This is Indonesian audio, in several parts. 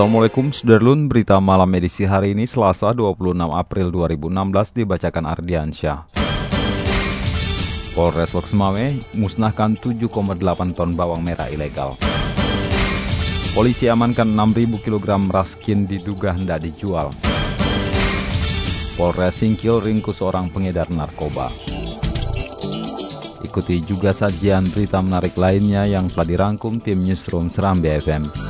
Assalamualaikum Sudarlun, berita malam edisi hari ini Selasa 26 April 2016 dibacakan Ardiansyah. Polres Loksmawe musnahkan 7,8 ton bawang merah ilegal. Polisi amankan 6.000 kg raskin diduga hendak dijual. Polres Singkil ringkus orang pengedar narkoba. Ikuti juga sajian berita menarik lainnya yang telah dirangkum tim Newsroom Seram BFM.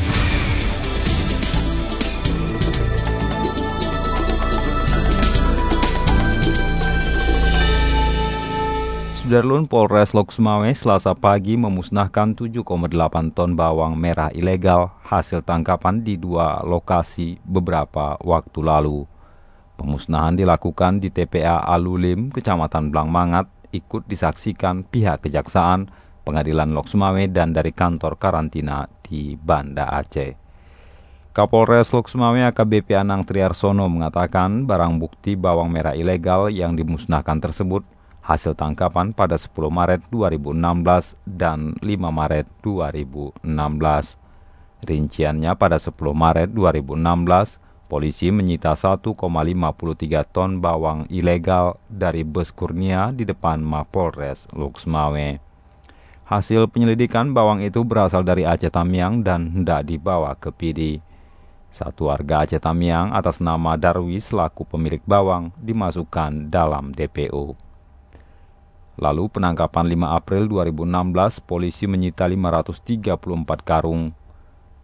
Sudarlun Polres Loksmawe selasa pagi memusnahkan 7,8 ton bawang merah ilegal hasil tangkapan di dua lokasi beberapa waktu lalu. Pemusnahan dilakukan di TPA Alulim, Kecamatan Blangmangat, ikut disaksikan pihak kejaksaan, pengadilan Loksmawe dan dari kantor karantina di Banda Aceh. Kapolres Loksmawe AKBP Anang Triarsono mengatakan barang bukti bawang merah ilegal yang dimusnahkan tersebut hasil tangkapan pada 10 Maret 2016 dan 5 Maret 2016. Rinciannya pada 10 Maret 2016, polisi menyita 1,53 ton bawang ilegal dari bus Kurnia di depan Mapolres Luxmawe. Hasil penyelidikan bawang itu berasal dari Aceh Tamiang dan hendak dibawa ke Pidi. Satu warga Aceh Tamiang atas nama Darwis selaku pemilik bawang dimasukkan dalam DPO. Lalu penangkapan 5 April 2016, polisi menyita 534 karung.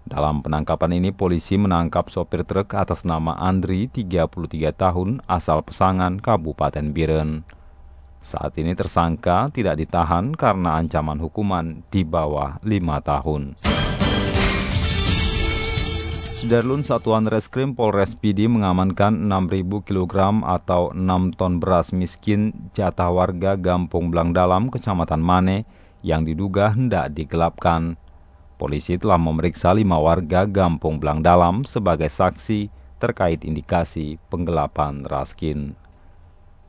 Dalam penangkapan ini, polisi menangkap sopir truk atas nama Andri, 33 tahun, asal Pesangan, Kabupaten Biren. Saat ini tersangka tidak ditahan karena ancaman hukuman di bawah 5 tahun. Sudarlun Satuan Reskrim Polres Pidi mengamankan 6.000 kg atau 6 ton beras miskin jatah warga Gampung Blang Dalam, Kecamatan Mane, yang diduga hendak digelapkan. Polisi telah memeriksa lima warga Gampung Blang Dalam sebagai saksi terkait indikasi penggelapan raskin.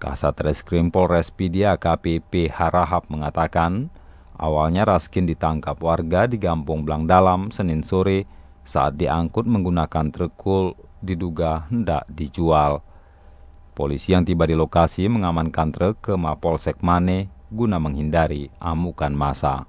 Kasat Reskrim Polres Pidi AKP Harahap mengatakan, awalnya raskin ditangkap warga di Gampung Blang Dalam Senin sore saat diangkut menggunakan truk diduga hendak dijual. Polisi yang tiba di lokasi mengamankan truk ke Mapolsek Mane guna menghindari amukan masa.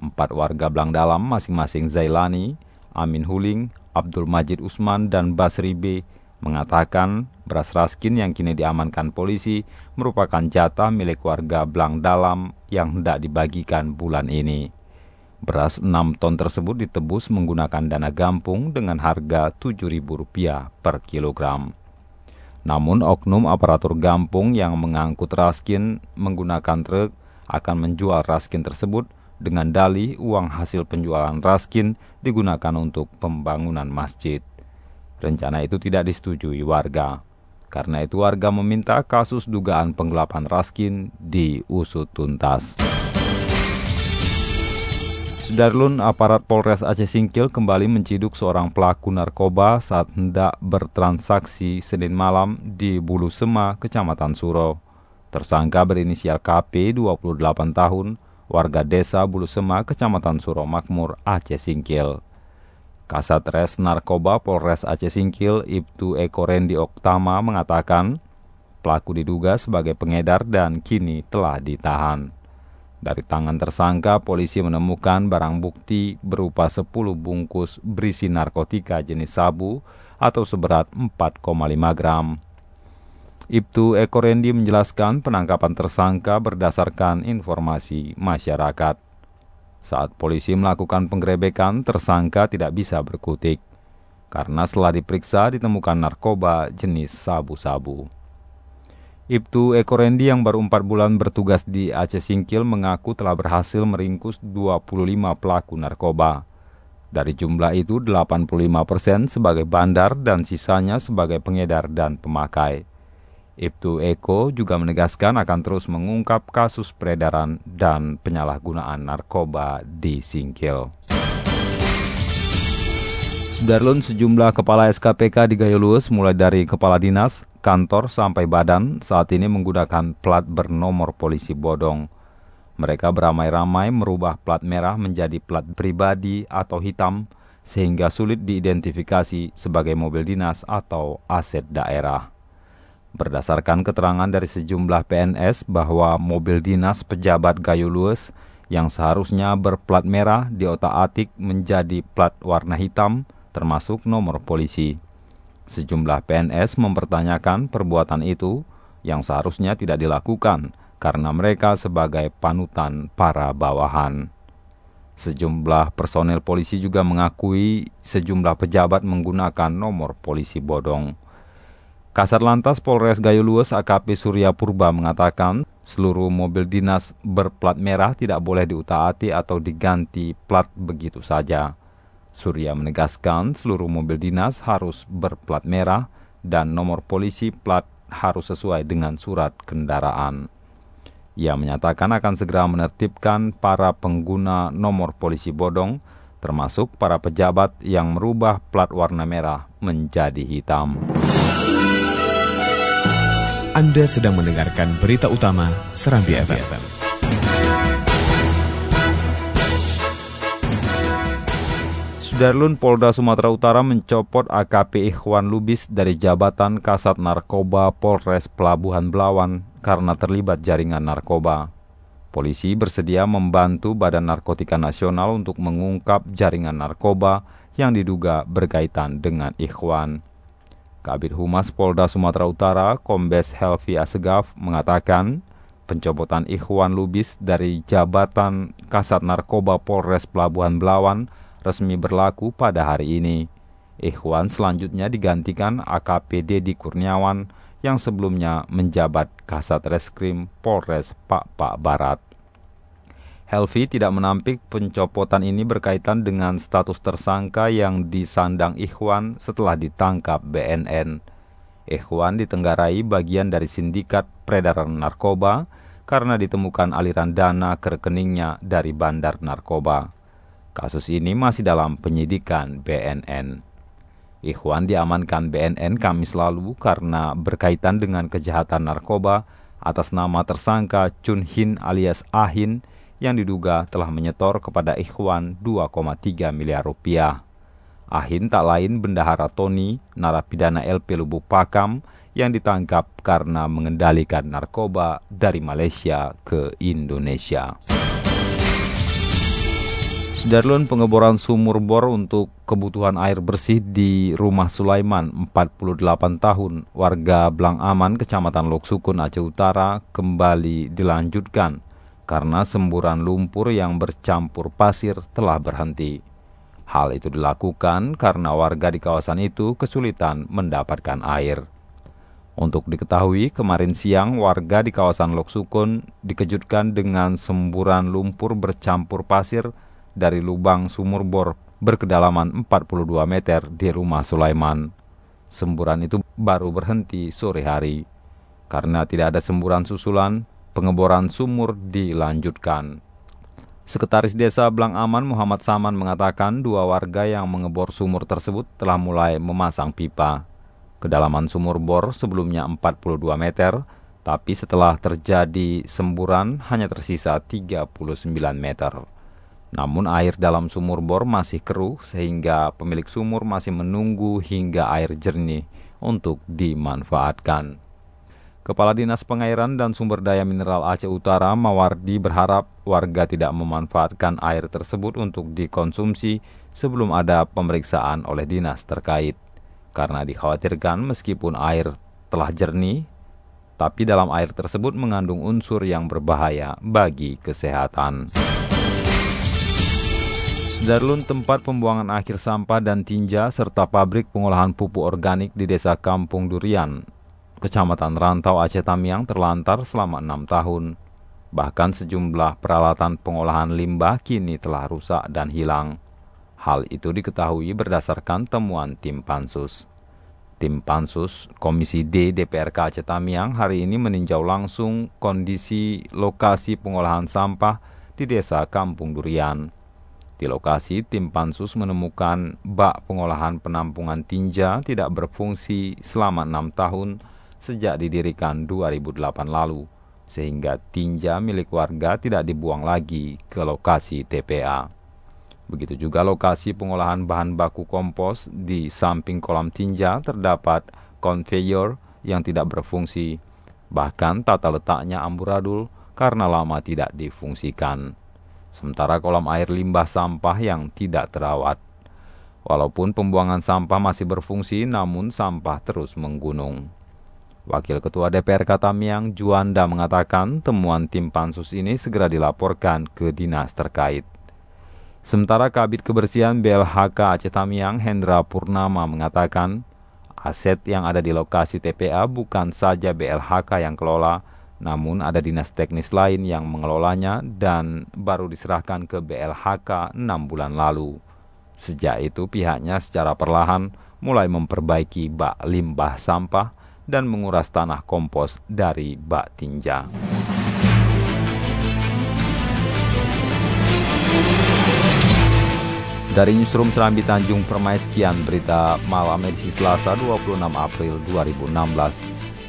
Empat warga Blang Dalam masing-masing Zailani, Amin Huling, Abdul Majid Usman, dan Basri B mengatakan beras raskin yang kini diamankan polisi merupakan jatah milik warga Blang Dalam yang hendak dibagikan bulan ini. Beras 6 ton tersebut ditebus menggunakan dana gampung dengan harga Rp7.000 per kilogram. Namun oknum aparatur gampung yang mengangkut raskin menggunakan truk akan menjual raskin tersebut dengan dalih uang hasil penjualan raskin digunakan untuk pembangunan masjid. Rencana itu tidak disetujui warga. Karena itu warga meminta kasus dugaan penggelapan raskin diusut tuntas. Sudarlun, aparat Polres Aceh Singkil kembali menciduk seorang pelaku narkoba saat hendak bertransaksi Senin malam di Bulu Sema, Kecamatan Suro. Tersangka berinisial KP, 28 tahun, warga desa Bulu Sema, Kecamatan Suro Makmur, Aceh Singkil. Kasat Res Narkoba Polres Aceh Singkil, Ibtu Eko Rendi Oktama mengatakan, pelaku diduga sebagai pengedar dan kini telah ditahan. Dari tangan tersangka, polisi menemukan barang bukti berupa 10 bungkus berisi narkotika jenis sabu atau seberat 4,5 gram. Ibtu Eko Rendi menjelaskan penangkapan tersangka berdasarkan informasi masyarakat. Saat polisi melakukan penggerebekan, tersangka tidak bisa berkutik karena setelah diperiksa ditemukan narkoba jenis sabu-sabu. Ibtu Ekorendi yang baru 4 bulan bertugas di Aceh Singkil mengaku telah berhasil meringkus 25 pelaku narkoba. Dari jumlah itu 85% sebagai bandar dan sisanya sebagai pengedar dan pemakai. Ibtu Eko juga menegaskan akan terus mengungkap kasus peredaran dan penyalahgunaan narkoba di Singkil. Sudarlun sejumlah kepala SKPK di Gayolus mulai dari kepala dinas, kantor sampai badan saat ini menggunakan plat bernomor polisi bodong. Mereka beramai-ramai merubah plat merah menjadi plat pribadi atau hitam sehingga sulit diidentifikasi sebagai mobil dinas atau aset daerah. Berdasarkan keterangan dari sejumlah PNS bahwa mobil dinas pejabat Gayulus yang seharusnya berplat merah diotak-atik menjadi plat warna hitam termasuk nomor polisi. Sejumlah PNS mempertanyakan perbuatan itu yang seharusnya tidak dilakukan karena mereka sebagai panutan para bawahan. Sejumlah personel polisi juga mengakui sejumlah pejabat menggunakan nomor polisi bodong. Kasar Lantas Polres Gayulues AKP Surya Purba mengatakan seluruh mobil dinas berplat merah tidak boleh diutaati atau diganti plat begitu saja. Surya menegaskan seluruh mobil dinas harus berplat merah dan nomor polisi plat harus sesuai dengan surat kendaraan. Ia menyatakan akan segera menertibkan para pengguna nomor polisi bodong, termasuk para pejabat yang merubah plat warna merah menjadi hitam. Anda sedang mendengarkan berita utama Serambi. FM. Sudarlun Polda Sumatera Utara mencopot AKP Ikhwan Lubis dari jabatan Kasat Narkoba Polres Pelabuhan Belawan karena terlibat jaringan narkoba. Polisi bersedia membantu Badan Narkotika Nasional untuk mengungkap jaringan narkoba yang diduga berkaitan dengan Ikhwan. Kabit Humas Polda Sumatera Utara, Kombes Helvi Asegaf, mengatakan pencopotan Ikhwan Lubis dari jabatan Kasat Narkoba Polres Pelabuhan Belawan resmi berlaku pada hari ini. Ikhwan selanjutnya digantikan AKP Dedi Kurniawan yang sebelumnya menjabat Kasat Reskrim Polres Pak Pak Barat. Helvi tidak menampik pencopotan ini berkaitan dengan status tersangka yang disandang Ikhwan setelah ditangkap BNN. Ikhwan ditenggarai bagian dari sindikat peredaran narkoba karena ditemukan aliran dana ke rekeningnya dari bandar narkoba. Kasus ini masih dalam penyidikan BNN. Ikhwan diamankan BNN Kamis lalu karena berkaitan dengan kejahatan narkoba atas nama tersangka Chun Hin alias Ahin yang diduga telah menyetor kepada Ikhwan 2,3 miliar rupiah. Ahin tak lain bendahara Tony, narapidana LP Lubuk Pakam, yang ditangkap karena mengendalikan narkoba dari Malaysia ke Indonesia. Sudarlun pengeboran sumur bor untuk kebutuhan air bersih di rumah Sulaiman, 48 tahun, warga Blang Aman, Kecamatan Loksukun, Aceh Utara, kembali dilanjutkan karena semburan lumpur yang bercampur pasir telah berhenti. Hal itu dilakukan karena warga di kawasan itu kesulitan mendapatkan air. Untuk diketahui, kemarin siang warga di kawasan Loksukun dikejutkan dengan semburan lumpur bercampur pasir dari lubang sumur bor berkedalaman 42 meter di rumah Sulaiman. Semburan itu baru berhenti sore hari. Karena tidak ada semburan susulan, pengeboran sumur dilanjutkan. Sekretaris Desa Blang Aman Muhammad Saman mengatakan dua warga yang mengebor sumur tersebut telah mulai memasang pipa. Kedalaman sumur bor sebelumnya 42 meter, tapi setelah terjadi semburan hanya tersisa 39 meter. Namun air dalam sumur bor masih keruh sehingga pemilik sumur masih menunggu hingga air jernih untuk dimanfaatkan. Kepala Dinas Pengairan dan Sumber Daya Mineral Aceh Utara Mawardi berharap warga tidak memanfaatkan air tersebut untuk dikonsumsi sebelum ada pemeriksaan oleh dinas terkait. Karena dikhawatirkan meskipun air telah jernih, tapi dalam air tersebut mengandung unsur yang berbahaya bagi kesehatan. Sudarlun tempat pembuangan akhir sampah dan tinja serta pabrik pengolahan pupuk organik di desa Kampung Durian, Kecamatan Rantau Aceh Tamiang terlantar selama enam tahun. Bahkan sejumlah peralatan pengolahan limbah kini telah rusak dan hilang. Hal itu diketahui berdasarkan temuan tim Pansus. Tim Pansus Komisi D DPRK Aceh Tamiang hari ini meninjau langsung kondisi lokasi pengolahan sampah di desa Kampung Durian. Di lokasi, tim Pansus menemukan bak pengolahan penampungan tinja tidak berfungsi selama enam tahun sejak didirikan 2008 lalu, sehingga tinja milik warga tidak dibuang lagi ke lokasi TPA. Begitu juga lokasi pengolahan bahan baku kompos di samping kolam tinja terdapat conveyor yang tidak berfungsi, bahkan tata letaknya amburadul karena lama tidak difungsikan sementara kolam air limbah sampah yang tidak terawat. Walaupun pembuangan sampah masih berfungsi, namun sampah terus menggunung. Wakil Ketua DPR Katamiang, Juanda, mengatakan temuan tim pansus ini segera dilaporkan ke dinas terkait. Sementara Kabit Kebersihan BLHK Aceh Tamiang, Hendra Purnama, mengatakan aset yang ada di lokasi TPA bukan saja BLHK yang kelola, namun ada dinas teknis lain yang mengelolanya dan baru diserahkan ke BLHK 6 bulan lalu. Sejak itu pihaknya secara perlahan mulai memperbaiki bak limbah sampah dan menguras tanah kompos dari bak tinja. Dari Newsroom Serambi Tanjung Permai sekian berita malam edisi Selasa 26 April 2016.